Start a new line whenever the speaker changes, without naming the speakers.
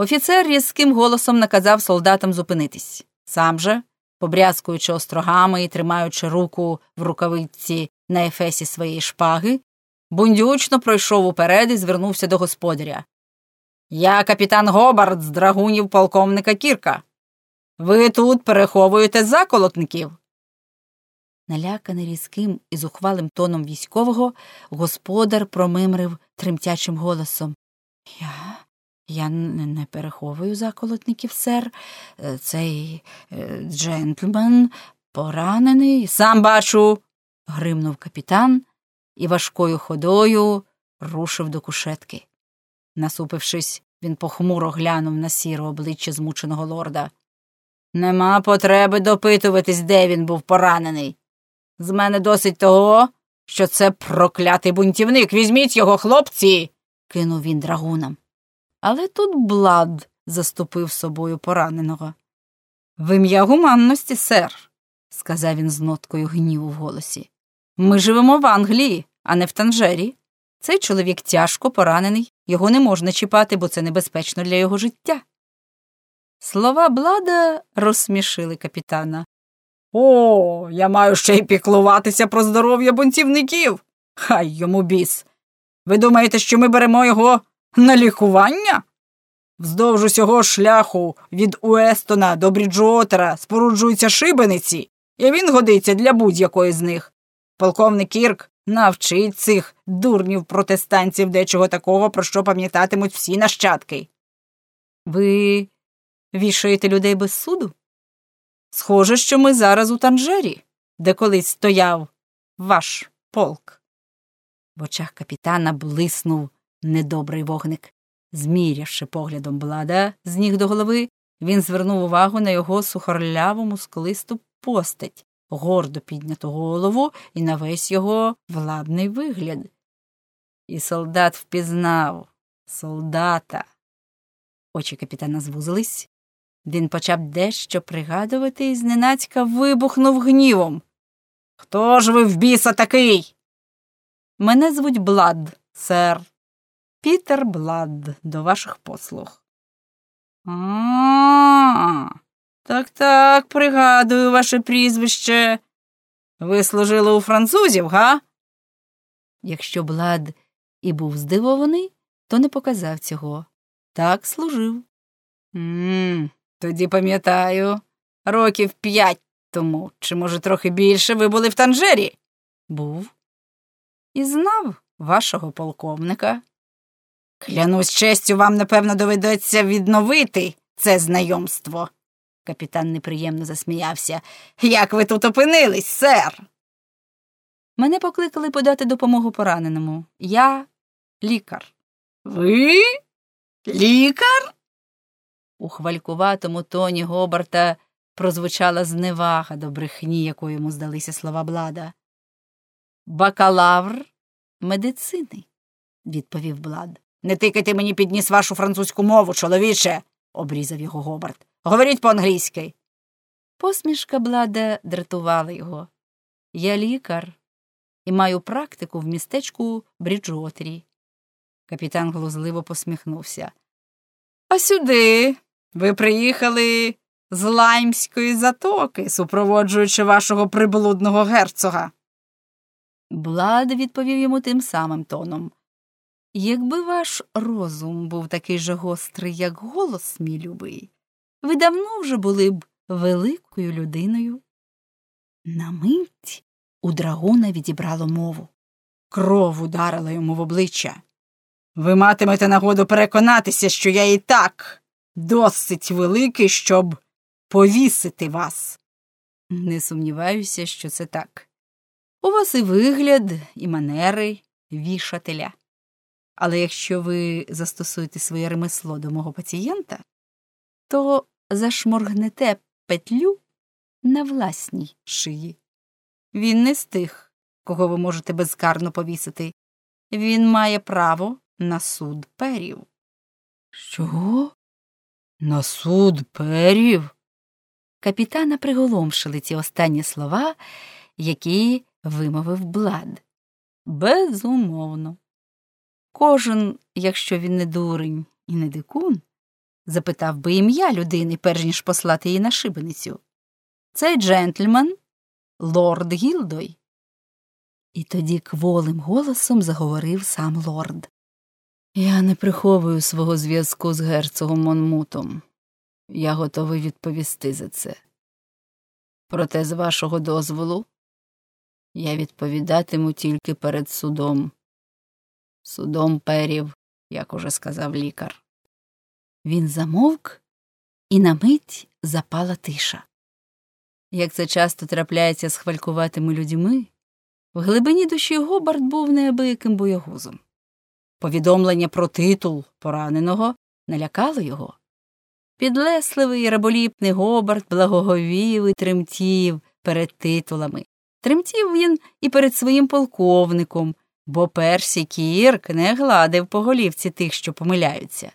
Офіцер різким голосом наказав солдатам зупинитись. Сам же, побрязкуючи острогами і тримаючи руку в рукавиці на ефесі своєї шпаги, бундючно пройшов уперед і звернувся до господаря. Я капітан Гобард з драгунів полковника Кірка. Ви тут переховуєте заколотників. Наляканий різким і зухвалим тоном військового, господар промимрив тремтячим голосом. Я я не переховую заколотників, сер. Е, цей е, джентльмен поранений. Сам бачу. гримнув капітан і важкою ходою рушив до кушетки. Насупившись, він похмуро глянув на сіре обличчя змученого лорда. Нема потреби допитуватись, де він був поранений. З мене досить того, що це проклятий бунтівник. Візьміть його, хлопці, кинув він драгунам. Але тут Блад заступив собою пораненого. В ім'я гуманності, сер, сказав він з ноткою гніву в голосі. Ми живемо в Англії, а не в Танжері. Цей чоловік тяжко поранений, його не можна чіпати, бо це небезпечно для його життя. Слова Блада розсмішили капітана. О, я маю ще й піклуватися про здоров'я бунтівників. Хай йому біс. Ви думаєте, що ми беремо його на лікування? Вздовж усього шляху від Уестона до Бріджуотера споруджуються шибениці, і він годиться для будь-якої з них. Полковник Кірк навчить цих дурнів протестантів дечого такого, про що пам'ятатимуть всі нащадки. Ви вішаєте людей без суду? Схоже, що ми зараз у Танжері, де колись стояв ваш полк. В очах капітана блиснув недобрий вогник. Змірявши поглядом блада з ніг до голови, він звернув увагу на його сухорляву мускулисту постать, гордо підняту голову і на весь його владний вигляд. І солдат впізнав солдата. Очі капітана звузились. Він почав дещо пригадувати і зненацька вибухнув гнівом. Хто ж ви в біса такий? Мене звуть Блад, сер. Пітер Блад, до ваших послуг. А, так так, пригадую ваше прізвище. Ви служили у французів, га? Якщо Блад і був здивований, то не показав цього. Так служив. М тоді пам'ятаю, років п'ять тому, чи, може, трохи більше, ви були в Танжері? Був. І знав вашого полковника. Клянусь честю, вам, напевно, доведеться відновити це знайомство. Капітан неприємно засміявся. Як ви тут опинились, сер? Мене покликали подати допомогу пораненому. Я лікар. Ви? Лікар? У хвалькуватому тоні Гобарта прозвучала зневага до брехні, якою йому здалися слова Блада. Бакалавр медицини, відповів Блад. Не тикайте мені підніс вашу французьку мову, чоловіче, обрізав його Гобарт. Говоріть по англійськи. Посмішка Блада дратувала його. Я лікар і маю практику в містечку Бріджотері. Капітан глузливо посміхнувся. А сюди ви приїхали з лаймської затоки, супроводжуючи вашого приблудного герцога. Блад відповів йому тим самим тоном. Якби ваш розум був такий же гострий, як голос, мій любий, ви давно вже були б великою людиною. На мить у драгуна відібрало мову. Кров ударила йому в обличчя. Ви матимете нагоду переконатися, що я і так досить великий, щоб повісити вас. Не сумніваюся, що це так. У вас і вигляд, і манери вішателя. Але якщо ви застосуєте своє ремесло до мого пацієнта, то зашморгнете петлю на власній шиї. Він не з тих, кого ви можете безкарно повісити. Він має право на суд перів. Що? На суд перів? Капітана приголомшили ці останні слова, які вимовив Блад. Безумовно. Кожен, якщо він не дурень і не дикун, запитав би ім'я людини, перш ніж послати її на шибеницю. Цей джентльмен лорд Гілдой. І тоді кволим голосом заговорив сам лорд. Я не приховую свого зв'язку з герцогом Монмутом. Я готовий відповісти за це. Проте, з вашого дозволу, я відповідатиму тільки перед судом, судом перів, як уже сказав лікар. Він замовк, і на мить запала тиша. Як це часто трапляється з хвалькуватими людьми, в глибині душі Гобард був неабияким боягузом. Повідомлення про титул пораненого налякало його. Підлесливий раболіпний Гобард благоговів і тремтів перед титулами. Тремтів він і перед своїм полковником, бо Персі Кірк не гладив по голівці тих, що помиляються.